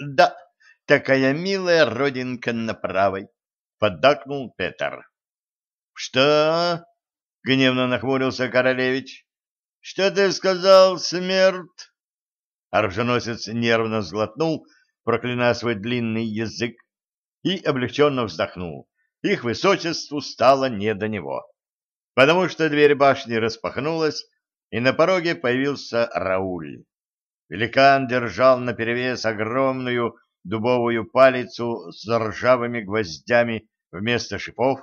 Да, такая милая родинка на правой, поддакнул Петр. Что? гневно нахмурился королевич. Что ты сказал, смерть? Оруженосец нервно сглотнул, проклиная свой длинный язык, и облегченно вздохнул. Их высочеству стало не до него, потому что дверь башни распахнулась, и на пороге появился Рауль. Великан держал наперевес огромную дубовую палицу с ржавыми гвоздями вместо шипов,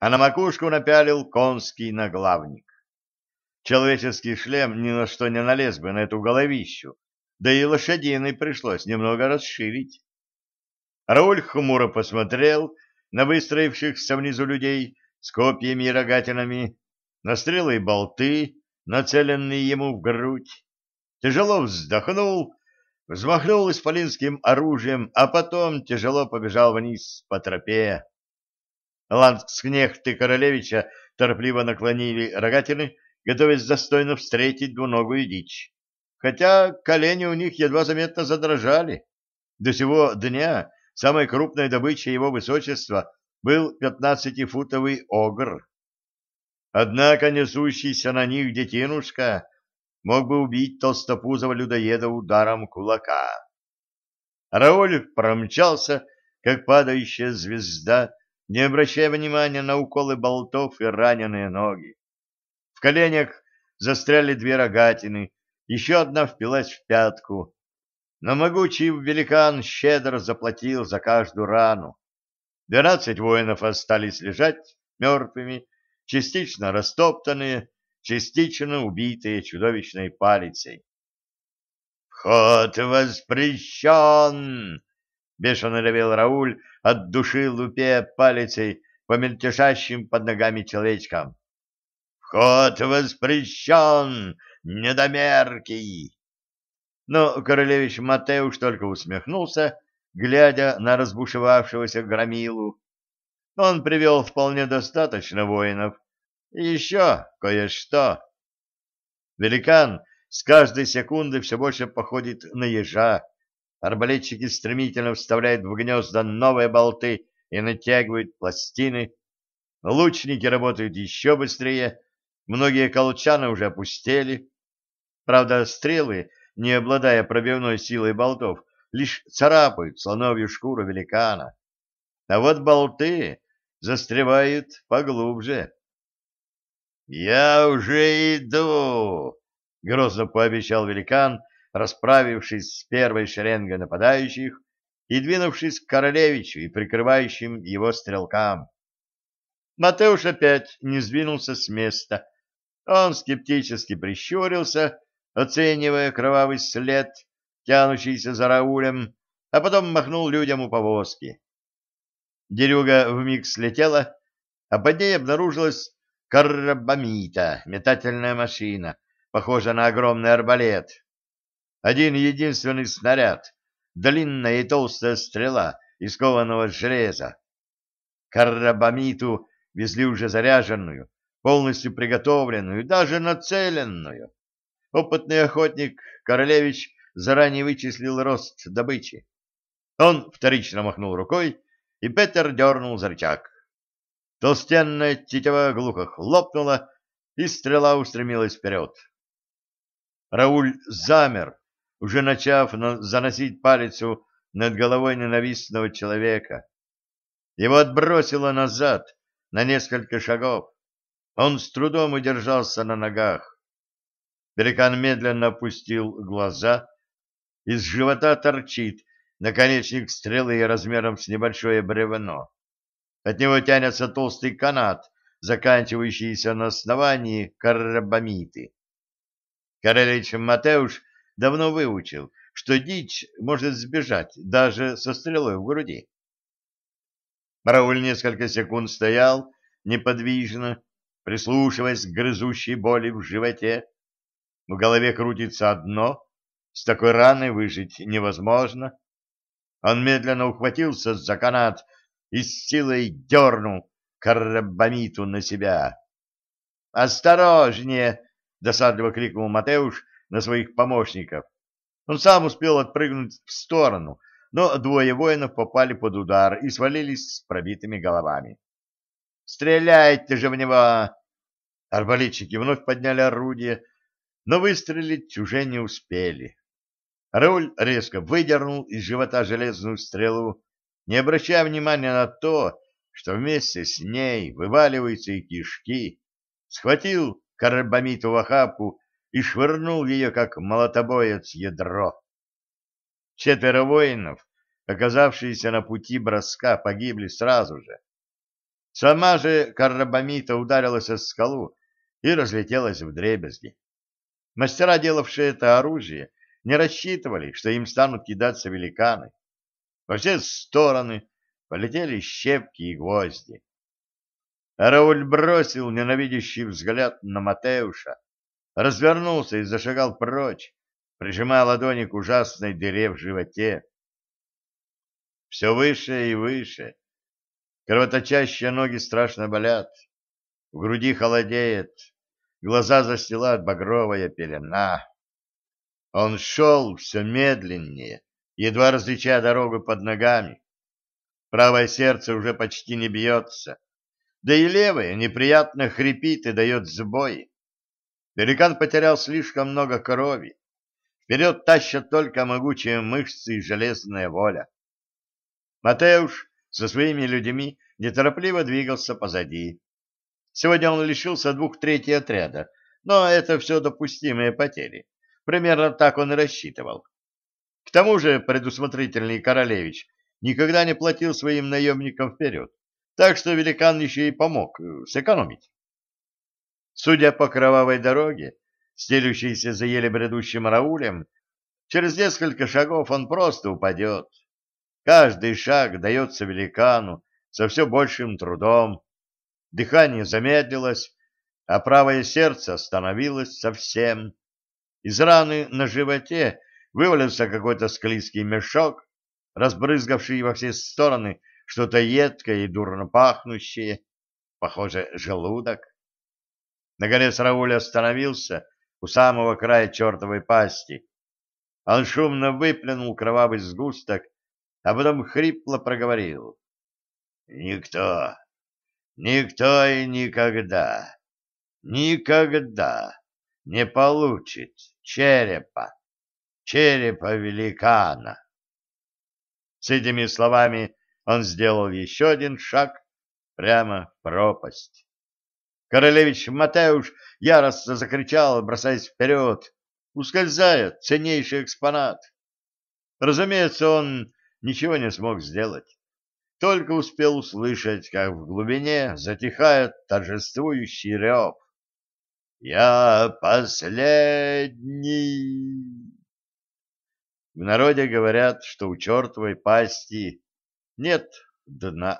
а на макушку напялил конский наглавник. Человеческий шлем ни на что не налез бы на эту головищу, да и лошадиный пришлось немного расширить. Рауль хмуро посмотрел на выстроившихся внизу людей с копьями и рогатинами, на стрелы и болты, нацеленные ему в грудь, тяжело вздохнул, взмахнул исполинским оружием, а потом тяжело побежал вниз по тропе. Ландскнехты королевича торопливо наклонили рогатины, готовясь достойно встретить двуногую дичь. Хотя колени у них едва заметно задрожали. До сего дня самой крупной добычей его высочества был пятнадцатифутовый огр. Однако несущийся на них детинушка мог бы убить толстопузого людоеда ударом кулака. Рауль промчался, как падающая звезда, не обращая внимания на уколы болтов и раненые ноги. В коленях застряли две рогатины, еще одна впилась в пятку. Но могучий великан щедро заплатил за каждую рану. Двенадцать воинов остались лежать мертвыми, частично растоптанные, частично убитые чудовищной палицей. «Вход воспрещен!» — бешено ревел Рауль, от души лупе палицей по мельтешащим под ногами человечкам. «Вход воспрещен, недомеркий!» Но королевич Матеуш только усмехнулся, глядя на разбушевавшегося громилу. Он привел вполне достаточно воинов. Еще кое-что. Великан с каждой секунды все больше походит на ежа, Арбалетчики стремительно вставляют в гнезда новые болты и натягивают пластины. Лучники работают еще быстрее. Многие колчаны уже опустели. Правда, стрелы, не обладая пробивной силой болтов, лишь царапают слоновью шкуру великана. А вот болты застревают поглубже. «Я уже иду!» — грозно пообещал великан, расправившись с первой шеренгой нападающих и двинувшись к королевичу и прикрывающим его стрелкам. Матеуш опять не сдвинулся с места. Он скептически прищурился, оценивая кровавый след, тянущийся за Раулем, а потом махнул людям у повозки. Дерюга вмиг слетела, а под ней обнаружилась карабамита, метательная машина, похожая на огромный арбалет, один единственный снаряд, длинная и толстая стрела из кованого железа. Карабамиту везли уже заряженную, полностью приготовленную, даже нацеленную. Опытный охотник Королевич заранее вычислил рост добычи. Он вторично махнул рукой, и Петер дернул за рычаг. Толстенная тетива глухо хлопнула, и стрела устремилась вперед. Рауль замер, уже начав заносить палицу над головой ненавистного человека. Его отбросило назад на несколько шагов. Он с трудом удержался на ногах. Великан медленно опустил глаза. Из живота торчит наконечник стрелы размером с небольшое бревно. От него тянется толстый канат, заканчивающийся на основании карабамиты. Королевич Матеуш давно выучил, что дичь может сбежать даже со стрелой в груди. Рауль несколько секунд стоял неподвижно, прислушиваясь к грызущей боли в животе. В голове крутится одно, с такой раной выжить невозможно. Он медленно ухватился за канат и с силой дернул карабамиту на себя. «Осторожнее!» — досадливо крикнул Матеуш, на своих помощников. Он сам успел отпрыгнуть в сторону, но двое воинов попали под удар и свалились с пробитыми головами. «Стреляйте же в него!» Арбалетчики вновь подняли орудие, но выстрелить уже не успели. Рауль резко выдернул из живота железную стрелу, не обращая внимания на то, что вместе с ней вываливаются и кишки, схватил карабамиту в охапку и швырнул ее, как молотобоец, ядро. Четверо воинов, оказавшиеся на пути броска, погибли сразу же. Сама же карабамита ударилась о скалу и разлетелась в дребезги. Мастера, делавшие это оружие, не рассчитывали, что им станут кидаться великаны. Во все стороны полетели щепки и гвозди. Рауль бросил ненавидящий взгляд на Матеуша, развернулся и зашагал прочь, прижимая ладони к ужасной дыре в животе. Все выше и выше. Кровоточащие ноги страшно болят. В груди холодеет. Глаза застилает багровая пелена. Он шел все медленнее, едва различая дорогу под ногами. Правое сердце уже почти не бьется, да и левое неприятно хрипит и дает сбой. Великан потерял слишком много крови. Вперед тащат только могучие мышцы и железная воля. Матеуш со своими людьми неторопливо двигался позади. Сегодня он лишился двух третей отряда, но это все допустимые потери. Примерно так он и рассчитывал. К тому же предусмотрительный Королевич никогда не платил своим наемникам вперед, так что великан еще и помог э, сэкономить. Судя по кровавой дороге, стелющейся за еле бредущим Раулем, через несколько шагов он просто упадет. Каждый шаг дается великану со все большим трудом. Дыхание замедлилось, а правое сердце остановилось совсем. Из раны на животе вывалился какой-то склизкий мешок, разбрызгавший во все стороны что-то едкое и дурно пахнущее, похоже, желудок. Наконец Рауль остановился у самого края чертовой пасти. Он шумно выплюнул кровавый сгусток, а потом хрипло проговорил. «Никто, никто и никогда, никогда не получит черепа, черепа великана». С этими словами он сделал еще один шаг прямо в пропасть. Королевич Матеуш яростно закричал, бросаясь вперед, ускользая ценнейший экспонат. Разумеется, он ничего не смог сделать. Только успел услышать, как в глубине затихает торжествующий рев. «Я последний!» В народе говорят, что у чертовой пасти нет дна.